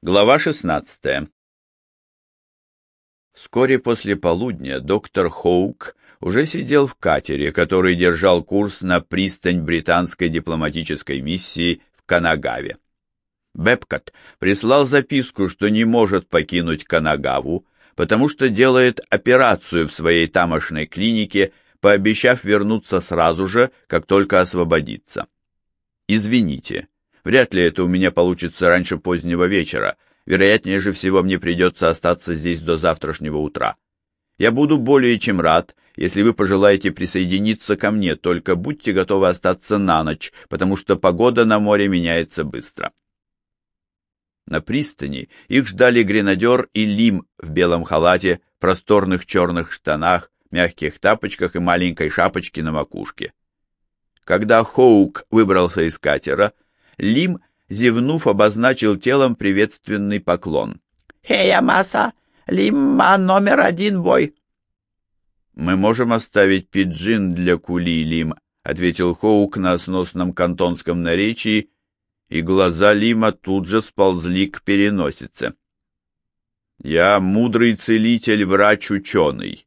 Глава 16 Вскоре после полудня доктор Хоук уже сидел в катере, который держал курс на пристань британской дипломатической миссии в Канагаве. Бепкот прислал записку, что не может покинуть Канагаву, потому что делает операцию в своей тамошной клинике, пообещав вернуться сразу же, как только освободится. «Извините, Вряд ли это у меня получится раньше позднего вечера. Вероятнее же всего мне придется остаться здесь до завтрашнего утра. Я буду более чем рад, если вы пожелаете присоединиться ко мне, только будьте готовы остаться на ночь, потому что погода на море меняется быстро. На пристани их ждали гренадер и Лим в белом халате, просторных черных штанах, мягких тапочках и маленькой шапочке на макушке. Когда Хоук выбрался из катера, Лим, зевнув, обозначил телом приветственный поклон. «Хея Маса! Лимма номер один бой!» «Мы можем оставить пиджин для кули, Лим», — ответил Хоук на сносном кантонском наречии, и глаза Лима тут же сползли к переносице. «Я мудрый целитель, врач-ученый».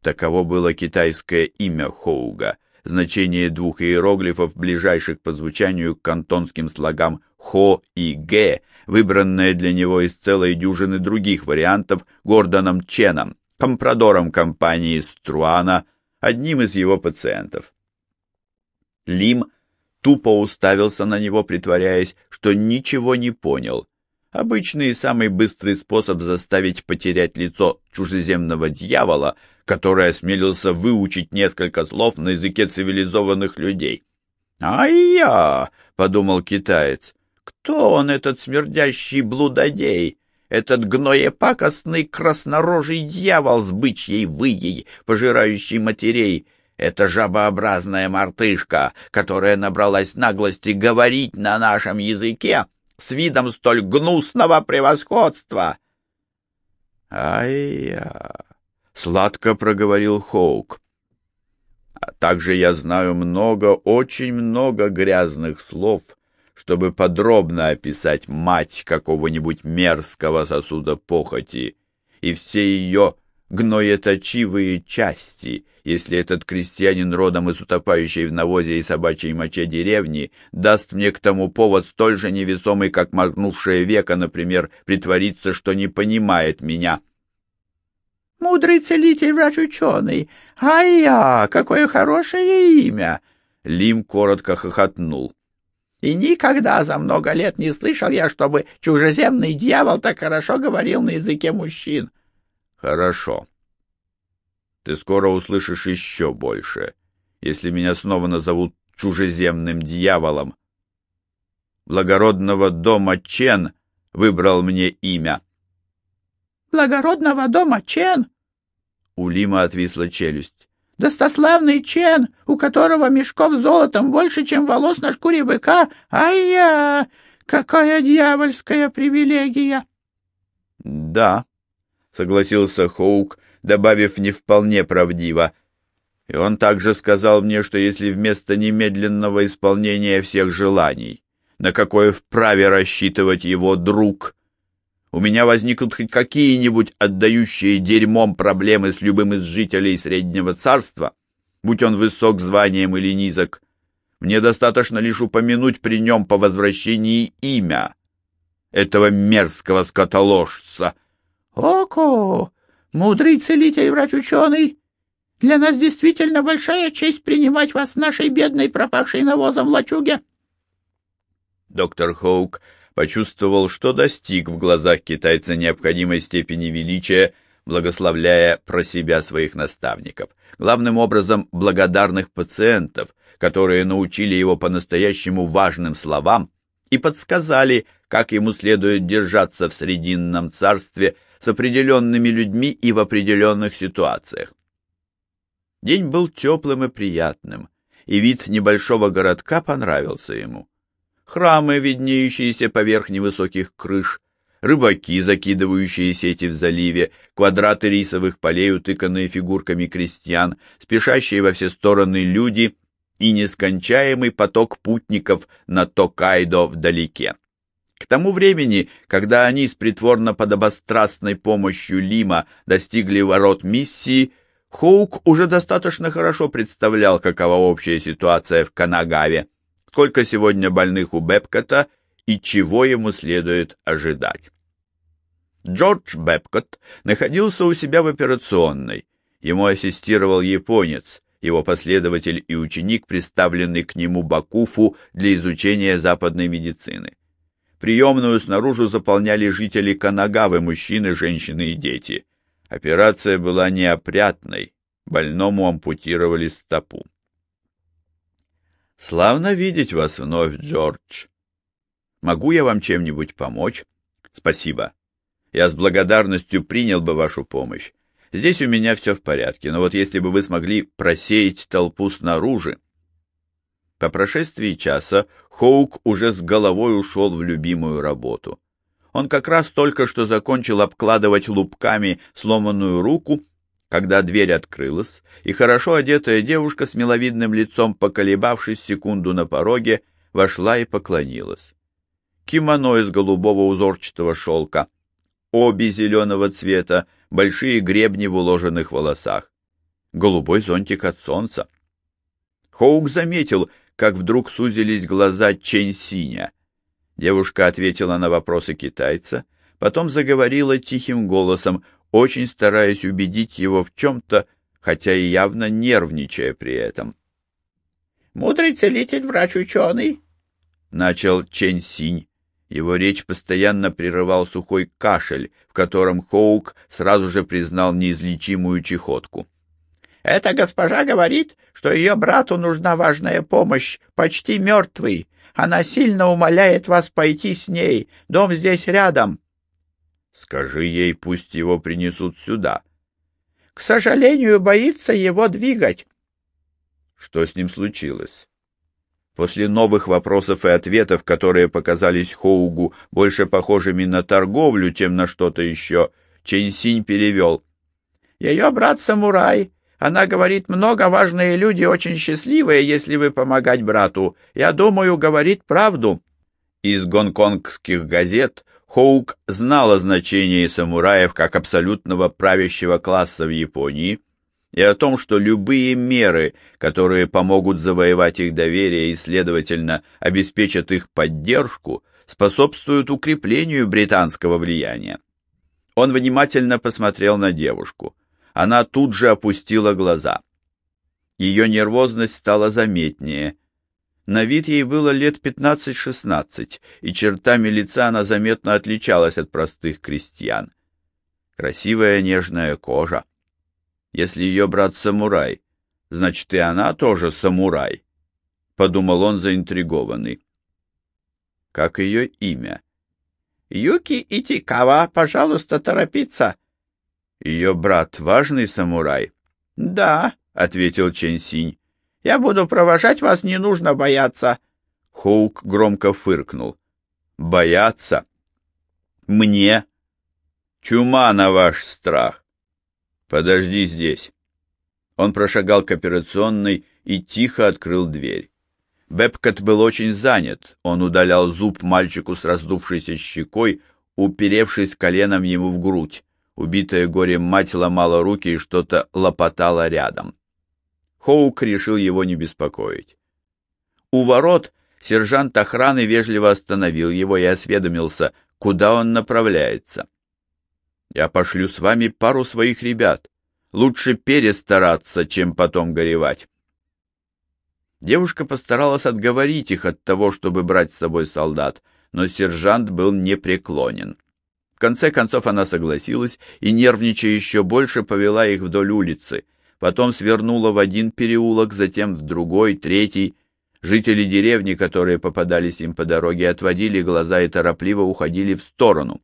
Таково было китайское имя Хоуга — значение двух иероглифов, ближайших по звучанию к кантонским слогам «хо» и «г», выбранное для него из целой дюжины других вариантов Гордоном Ченом, компрадором компании Струана, одним из его пациентов. Лим тупо уставился на него, притворяясь, что ничего не понял. Обычный и самый быстрый способ заставить потерять лицо чужеземного дьявола — который осмелился выучить несколько слов на языке цивилизованных людей. «Ай-я!» — подумал китаец. «Кто он, этот смердящий блудодей? Этот гноепакостный краснорожий дьявол с бычьей выей, пожирающий матерей?» Это жабообразная мартышка, которая набралась наглости говорить на нашем языке с видом столь гнусного превосходства. Ай-я! сладко проговорил Хоук. А также я знаю много, очень много грязных слов, чтобы подробно описать мать какого-нибудь мерзкого сосуда похоти и все ее гноеточивые части, если этот крестьянин родом из утопающей в навозе и собачьей моче деревни даст мне к тому повод столь же невесомый, как моргнувшее века, например, притвориться, что не понимает меня мудрый целитель, врач-ученый. Ай-я, какое хорошее имя!» Лим коротко хохотнул. «И никогда за много лет не слышал я, чтобы чужеземный дьявол так хорошо говорил на языке мужчин». «Хорошо. Ты скоро услышишь еще больше, если меня снова назовут чужеземным дьяволом. Благородного дома Чен выбрал мне имя» благородного дома Чен. У Лима отвисла челюсть. Достославный Чен, у которого мешков золотом больше, чем волос на шкуре быка. Ай-я! Какая дьявольская привилегия! — Да, — согласился Хоук, добавив не вполне правдиво. И он также сказал мне, что если вместо немедленного исполнения всех желаний, на какое вправе рассчитывать его друг, у меня возникнут хоть какие-нибудь отдающие дерьмом проблемы с любым из жителей Среднего Царства, будь он высок званием или низок, мне достаточно лишь упомянуть при нем по возвращении имя этого мерзкого скотоложца. — Око! Мудрый целитель врач-ученый! Для нас действительно большая честь принимать вас в нашей бедной, пропахшей навозом лачуге. Доктор Хоук почувствовал, что достиг в глазах китайца необходимой степени величия, благословляя про себя своих наставников, главным образом благодарных пациентов, которые научили его по-настоящему важным словам и подсказали, как ему следует держаться в Срединном царстве с определенными людьми и в определенных ситуациях. День был теплым и приятным, и вид небольшого городка понравился ему храмы, виднеющиеся поверх невысоких крыш, рыбаки, закидывающие сети в заливе, квадраты рисовых полей, утыканные фигурками крестьян, спешащие во все стороны люди и нескончаемый поток путников на Токайдо вдалеке. К тому времени, когда они с притворно-подобострастной помощью Лима достигли ворот миссии, Хоук уже достаточно хорошо представлял, какова общая ситуация в Канагаве, сколько сегодня больных у Бепкота и чего ему следует ожидать. Джордж Бепкот находился у себя в операционной. Ему ассистировал японец, его последователь и ученик, представленный к нему Бакуфу для изучения западной медицины. Приемную снаружи заполняли жители Канагавы, мужчины, женщины и дети. Операция была неопрятной, больному ампутировали стопу. «Славно видеть вас вновь, Джордж. Могу я вам чем-нибудь помочь?» «Спасибо. Я с благодарностью принял бы вашу помощь. Здесь у меня все в порядке, но вот если бы вы смогли просеять толпу снаружи...» По прошествии часа Хоук уже с головой ушел в любимую работу. Он как раз только что закончил обкладывать лупками сломанную руку, когда дверь открылась, и хорошо одетая девушка с миловидным лицом, поколебавшись секунду на пороге, вошла и поклонилась. Кимоно из голубого узорчатого шелка, обе зеленого цвета, большие гребни в уложенных волосах, голубой зонтик от солнца. Хоук заметил, как вдруг сузились глаза Чень-Синя. Девушка ответила на вопросы китайца, потом заговорила тихим голосом, очень стараясь убедить его в чем-то, хотя и явно нервничая при этом. «Мудрый целитель, врач-ученый», — начал Чень-Синь. Его речь постоянно прерывал сухой кашель, в котором Хоук сразу же признал неизлечимую чехотку. Эта госпожа говорит, что ее брату нужна важная помощь, почти мертвый. Она сильно умоляет вас пойти с ней. Дом здесь рядом. Скажи ей, пусть его принесут сюда. К сожалению, боится его двигать. Что с ним случилось? После новых вопросов и ответов, которые показались Хоугу больше похожими на торговлю, чем на что-то еще, Чэнь-Синь перевел. Ее брат-самурай она говорит, много важные люди очень счастливые, если вы помогать брату. Я думаю, говорит правду. Из гонконгских газет Хоук знал о значении самураев как абсолютного правящего класса в Японии и о том, что любые меры, которые помогут завоевать их доверие и, следовательно, обеспечат их поддержку, способствуют укреплению британского влияния. Он внимательно посмотрел на девушку она тут же опустила глаза. Ее нервозность стала заметнее. На вид ей было лет пятнадцать-шестнадцать, и чертами лица она заметно отличалась от простых крестьян. Красивая нежная кожа. Если ее брат самурай, значит и она тоже самурай, — подумал он заинтригованный. Как ее имя? — Юки Итикава, пожалуйста, торопиться. Ее брат важный самурай? — Да, — ответил Чен Синь. — Я буду провожать вас, не нужно бояться. Хоук громко фыркнул. — Бояться? Мне? Чума на ваш страх. Подожди здесь. Он прошагал к операционной и тихо открыл дверь. Бепкот был очень занят. Он удалял зуб мальчику с раздувшейся щекой, уперевшись коленом ему в грудь. Убитая горем мать ломала руки и что-то лопотала рядом. Хоук решил его не беспокоить. У ворот сержант охраны вежливо остановил его и осведомился, куда он направляется. «Я пошлю с вами пару своих ребят. Лучше перестараться, чем потом горевать». Девушка постаралась отговорить их от того, чтобы брать с собой солдат, но сержант был непреклонен конце концов она согласилась и, нервничая еще больше, повела их вдоль улицы. Потом свернула в один переулок, затем в другой, третий. Жители деревни, которые попадались им по дороге, отводили глаза и торопливо уходили в сторону.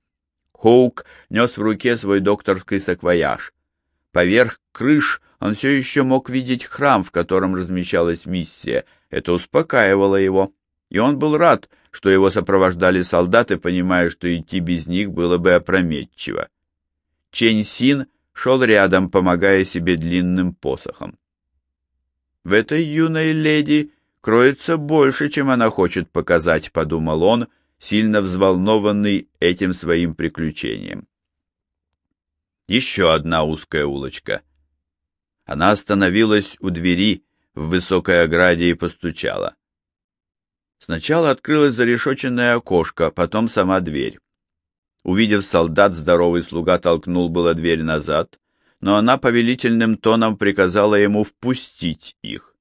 Хоук нес в руке свой докторский саквояж. Поверх крыш он все еще мог видеть храм, в котором размещалась миссия. Это успокаивало его, и он был рад, что его сопровождали солдаты, понимая, что идти без них было бы опрометчиво. Чень Син шел рядом, помогая себе длинным посохом. В этой юной леди кроется больше, чем она хочет показать, подумал он, сильно взволнованный этим своим приключением. Еще одна узкая улочка. Она остановилась у двери в высокой ограде и постучала. Сначала открылось зарешоченное окошко, потом сама дверь. Увидев солдат, здоровый слуга толкнул было дверь назад, но она повелительным тоном приказала ему впустить их.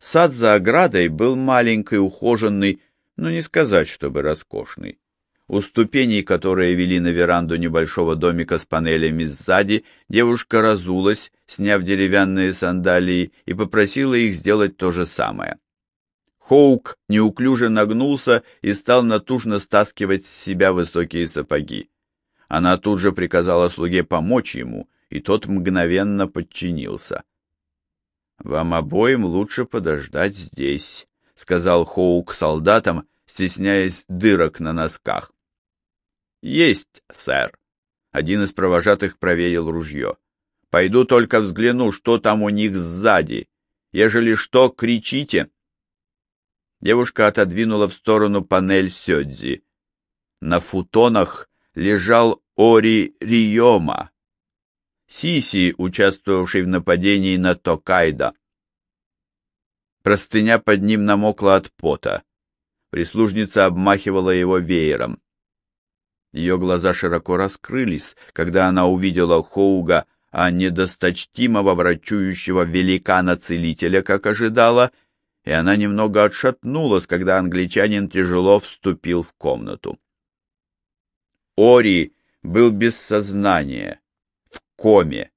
Сад за оградой был маленький, ухоженный, но не сказать, чтобы роскошный. У ступеней, которые вели на веранду небольшого домика с панелями сзади, девушка разулась, сняв деревянные сандалии, и попросила их сделать то же самое. Хоук неуклюже нагнулся и стал натужно стаскивать с себя высокие сапоги. Она тут же приказала слуге помочь ему, и тот мгновенно подчинился. «Вам обоим лучше подождать здесь», — сказал Хоук солдатам, стесняясь дырок на носках. «Есть, сэр». Один из провожатых проверил ружье. «Пойду только взгляну, что там у них сзади. Ежели что, кричите». Девушка отодвинула в сторону панель Сёдзи. На футонах лежал Ори Риома, Сиси, участвовавший в нападении на Токайда. Простыня под ним намокла от пота. Прислужница обмахивала его веером. Ее глаза широко раскрылись, когда она увидела Хоуга, а не досточтимого врачующего великана-целителя, как ожидала, и она немного отшатнулась, когда англичанин тяжело вступил в комнату. Ори был без сознания, в коме.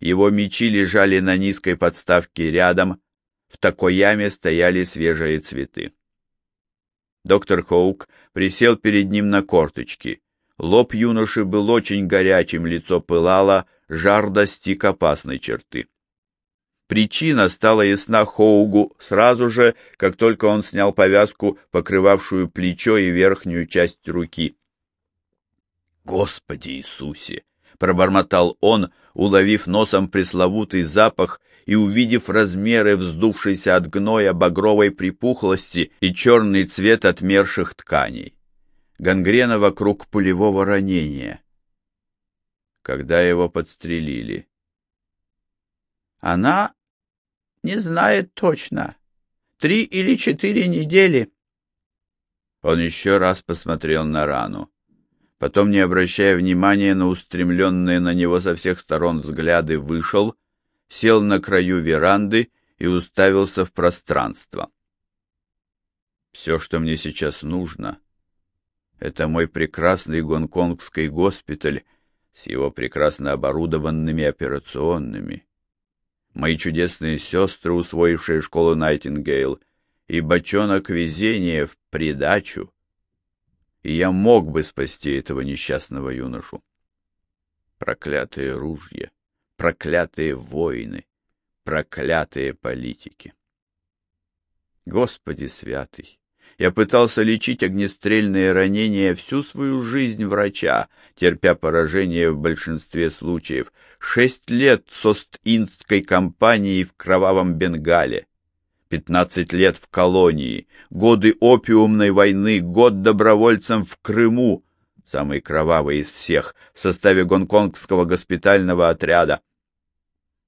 Его мечи лежали на низкой подставке рядом, в такой яме стояли свежие цветы. Доктор Хоук присел перед ним на корточки. Лоб юноши был очень горячим, лицо пылало, жар достиг опасной черты. Причина стала ясна Хоугу сразу же, как только он снял повязку, покрывавшую плечо и верхнюю часть руки. «Господи Иисусе!» — пробормотал он, уловив носом пресловутый запах и увидев размеры вздувшейся от гноя багровой припухлости и черный цвет отмерших тканей. Гангрена вокруг пулевого ранения. Когда его подстрелили. Она не знает точно. Три или четыре недели. Он еще раз посмотрел на рану. Потом, не обращая внимания на устремленные на него со всех сторон взгляды, вышел сел на краю веранды и уставился в пространство. Все, что мне сейчас нужно, это мой прекрасный гонконгский госпиталь с его прекрасно оборудованными операционными, мои чудесные сестры, усвоившие школу Найтингейл, и бочонок везения в придачу, и я мог бы спасти этого несчастного юношу. Проклятые ружья! проклятые воины, проклятые политики. Господи святый! Я пытался лечить огнестрельные ранения всю свою жизнь врача, терпя поражение в большинстве случаев. Шесть лет с Ост-Индской компанией в Кровавом Бенгале, пятнадцать лет в колонии, годы опиумной войны, год добровольцем в Крыму, самый кровавый из всех, в составе гонконгского госпитального отряда.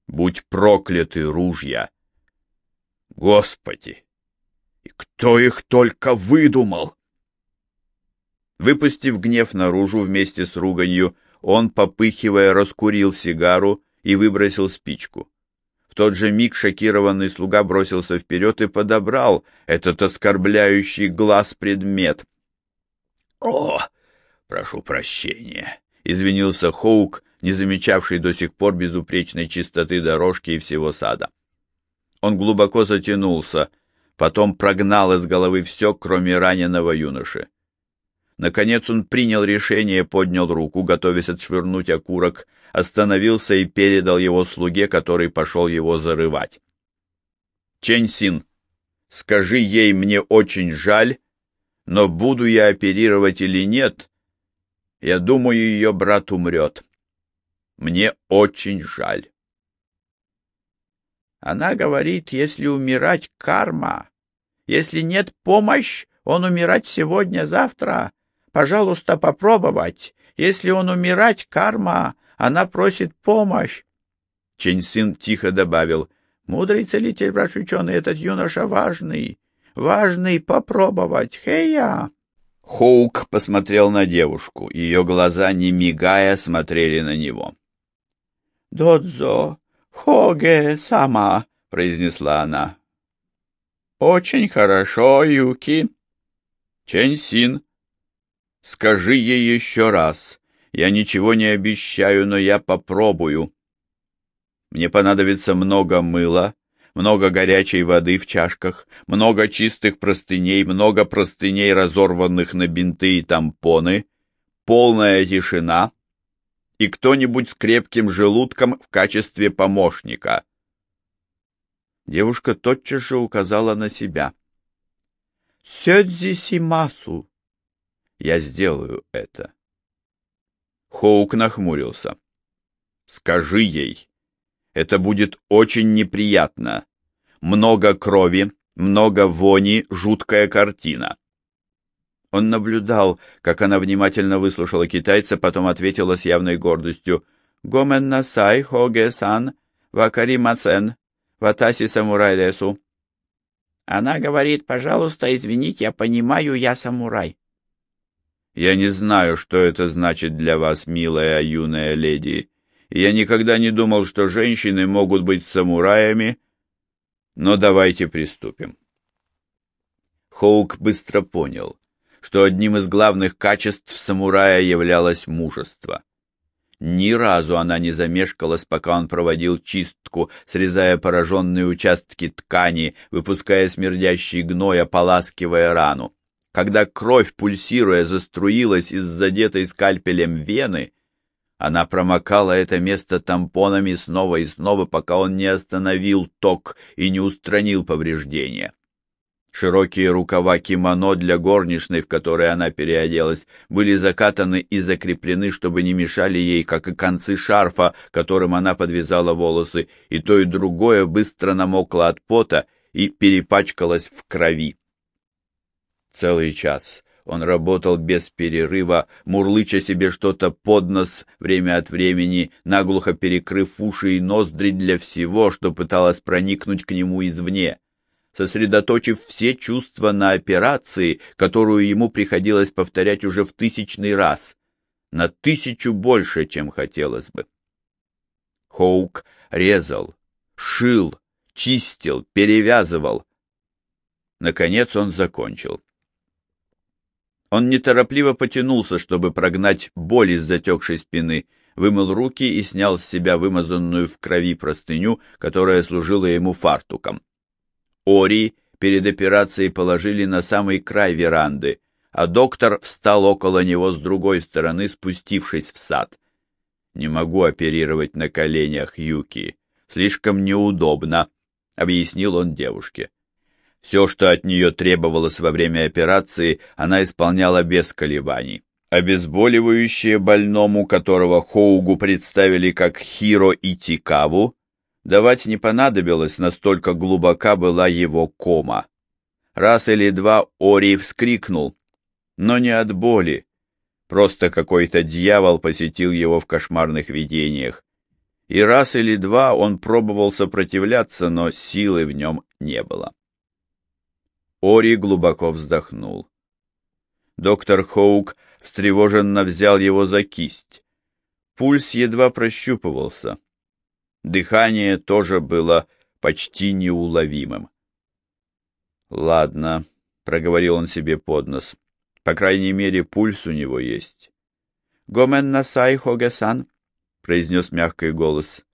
Будь прокляты ружья! Господи! И кто их только выдумал! Выпустив гнев наружу вместе с руганью, он, попыхивая, раскурил сигару и выбросил спичку. В тот же миг шокированный слуга бросился вперед и подобрал этот оскорбляющий глаз предмет. — О, прошу прощения, — извинился Хоук, не замечавший до сих пор безупречной чистоты дорожки и всего сада. Он глубоко затянулся, потом прогнал из головы все, кроме раненого юноши. Наконец он принял решение, поднял руку, готовясь отшвырнуть окурок, остановился и передал его слуге, который пошел его зарывать. «Чэнь скажи ей, мне очень жаль, но буду я оперировать или нет, я думаю, ее брат умрет. Мне очень жаль. Она говорит, если умирать карма, если нет помощь, Он умирать сегодня-завтра. Пожалуйста, попробовать. Если он умирать, карма, она просит помощь. Чень Сын тихо добавил. Мудрый целитель, врач ученый, этот юноша важный. Важный попробовать. Хея! Хоук посмотрел на девушку. Ее глаза, не мигая, смотрели на него. — Додзо, хоге сама, — произнесла она. — Очень хорошо, Юки. — Чэнь-син, скажи ей еще раз. Я ничего не обещаю, но я попробую. Мне понадобится много мыла, много горячей воды в чашках, много чистых простыней, много простыней, разорванных на бинты и тампоны, полная тишина и кто-нибудь с крепким желудком в качестве помощника. Девушка тотчас же указала на себя. «Сёдзи Симасу!» «Я сделаю это». Хоук нахмурился. «Скажи ей, это будет очень неприятно. Много крови, много вони, жуткая картина. Он наблюдал, как она внимательно выслушала китайца, потом ответила с явной гордостью «Гомен насай хоге-сан, вакари мацен, ватаси самурай лесу». Она говорит, «Пожалуйста, извините, я понимаю, я самурай». «Я не знаю, что это значит для вас, милая юная леди», я никогда не думал, что женщины могут быть самураями, но давайте приступим. Хоук быстро понял, что одним из главных качеств самурая являлось мужество. Ни разу она не замешкалась, пока он проводил чистку, срезая пораженные участки ткани, выпуская смердящий гной, ополаскивая рану. Когда кровь, пульсируя, заструилась из задетой скальпелем вены, она промокала это место тампонами снова и снова, пока он не остановил ток и не устранил повреждения. Широкие рукава кимоно для горничной, в которой она переоделась, были закатаны и закреплены, чтобы не мешали ей, как и концы шарфа, которым она подвязала волосы, и то и другое быстро намокло от пота и перепачкалось в крови. Целый час он работал без перерыва, мурлыча себе что-то под нос время от времени, наглухо перекрыв уши и ноздри для всего, что пыталось проникнуть к нему извне. Сосредоточив все чувства на операции, которую ему приходилось повторять уже в тысячный раз, на тысячу больше, чем хотелось бы. Хоук резал, шил, чистил, перевязывал. Наконец он закончил. Он неторопливо потянулся, чтобы прогнать боль из затекшей спины, вымыл руки и снял с себя вымазанную в крови простыню, которая служила ему фартуком. Ори перед операцией положили на самый край веранды, а доктор встал около него с другой стороны, спустившись в сад. «Не могу оперировать на коленях Юки. Слишком неудобно», — объяснил он девушке. Все, что от нее требовалось во время операции, она исполняла без колебаний. Обезболивающее больному, которого Хоугу представили как Хиро и Тикаву, давать не понадобилось, настолько глубока была его кома. Раз или два Ори вскрикнул, но не от боли. Просто какой-то дьявол посетил его в кошмарных видениях. И раз или два он пробовал сопротивляться, но силы в нем не было. Ори глубоко вздохнул. Доктор Хоук встревоженно взял его за кисть. Пульс едва прощупывался. Дыхание тоже было почти неуловимым. «Ладно», — проговорил он себе под нос, — «по крайней мере, пульс у него есть». «Гомен насай хогесан», — произнес мягкий голос.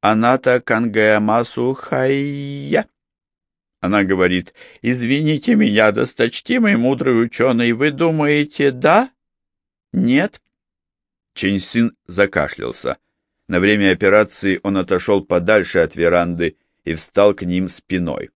«Аната кангаямасу хайя». Она говорит, «Извините меня, досточтимый мудрый ученый, вы думаете, да? Нет?» Чэньсин закашлялся. На время операции он отошел подальше от веранды и встал к ним спиной.